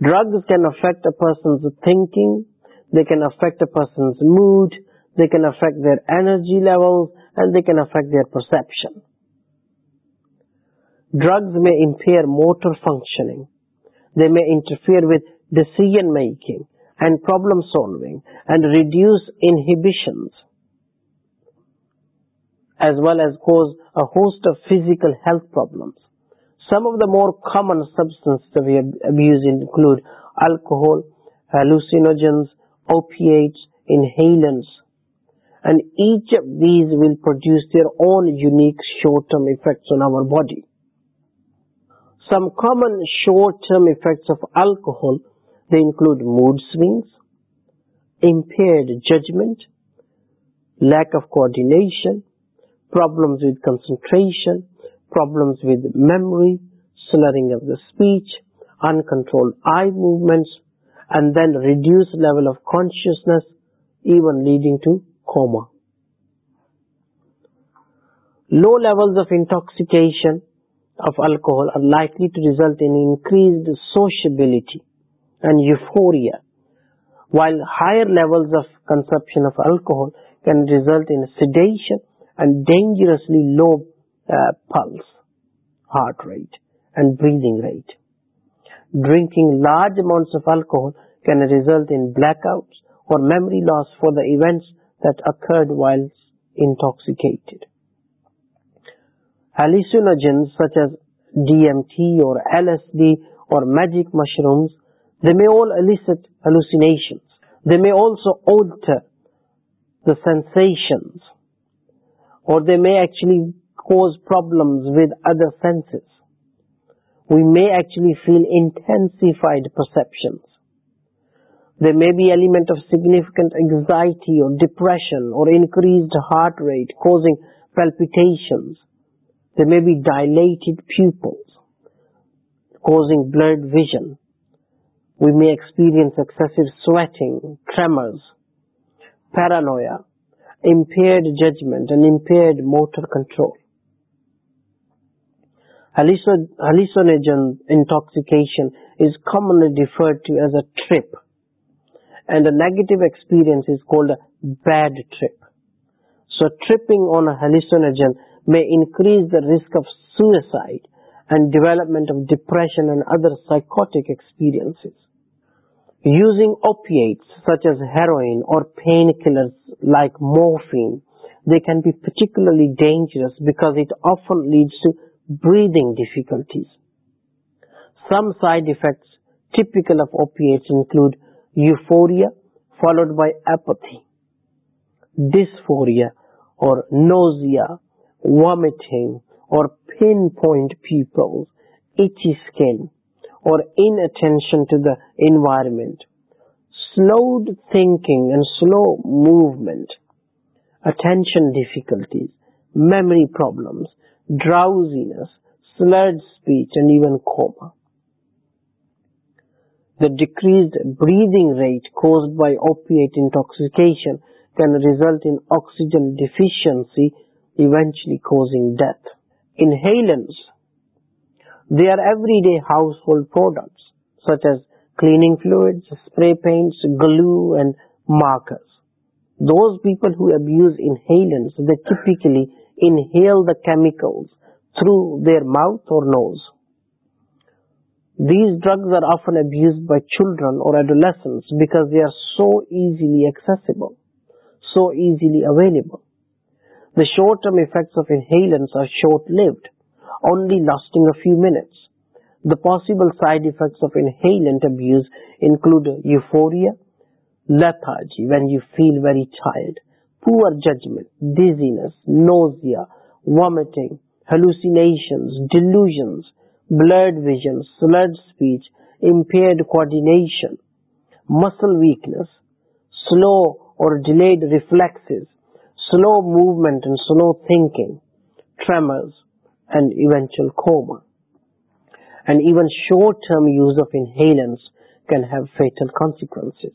Drugs can affect a person's thinking, they can affect a person's mood, they can affect their energy levels, and they can affect their perception. Drugs may impair motor functioning. They may interfere with decision-making and problem-solving and reduce inhibitions as well as cause a host of physical health problems. Some of the more common substances that we abuse include alcohol, hallucinogens, opiates, inhalants. And each of these will produce their own unique short-term effects on our body. Some common short-term effects of alcohol, they include mood swings, impaired judgment, lack of coordination, problems with concentration, problems with memory, slurring of the speech, uncontrolled eye movements, and then reduced level of consciousness, even leading to coma. Low levels of intoxication of alcohol are likely to result in increased sociability and euphoria, while higher levels of consumption of alcohol can result in sedation and dangerously low uh, pulse, heart rate, and breathing rate. Drinking large amounts of alcohol can result in blackouts or memory loss for the events that occurred while intoxicated. Hallucinogens such as DMT or LSD or magic mushrooms, they may all elicit hallucinations. They may also alter the sensations or they may actually cause problems with other senses. We may actually feel intensified perceptions. There may be element of significant anxiety or depression or increased heart rate causing palpitations. There may be dilated pupils causing blurred vision. We may experience excessive sweating, tremors, paranoia, impaired judgment and impaired motor control hallucinogen intoxication is commonly referred to as a trip and a negative experience is called a bad trip. So tripping on a hallucinogen may increase the risk of suicide and development of depression and other psychotic experiences. Using opiates such as heroin or painkillers like morphine, they can be particularly dangerous because it often leads to breathing difficulties. Some side effects typical of opiates include euphoria followed by apathy, dysphoria or nausea, vomiting or pinpoint pupils, itchy skin or inattention to the environment, slowed thinking and slow movement, attention difficulties, memory problems, drowsiness, slurred speech and even coma. The decreased breathing rate caused by opiate intoxication can result in oxygen deficiency eventually causing death. Inhalants, they are everyday household products such as cleaning fluids, spray paints, glue and markers. Those people who abuse inhalants, they typically inhale the chemicals through their mouth or nose. These drugs are often abused by children or adolescents because they are so easily accessible, so easily available. The short-term effects of inhalants are short-lived, only lasting a few minutes. The possible side effects of inhalant abuse include euphoria, lethargy when you feel very tired, poor judgment, dizziness, nausea, vomiting, hallucinations, delusions, blurred vision, slurred speech, impaired coordination, muscle weakness, slow or delayed reflexes, slow movement and slow thinking, tremors and eventual coma. And even short-term use of inhalants can have fatal consequences.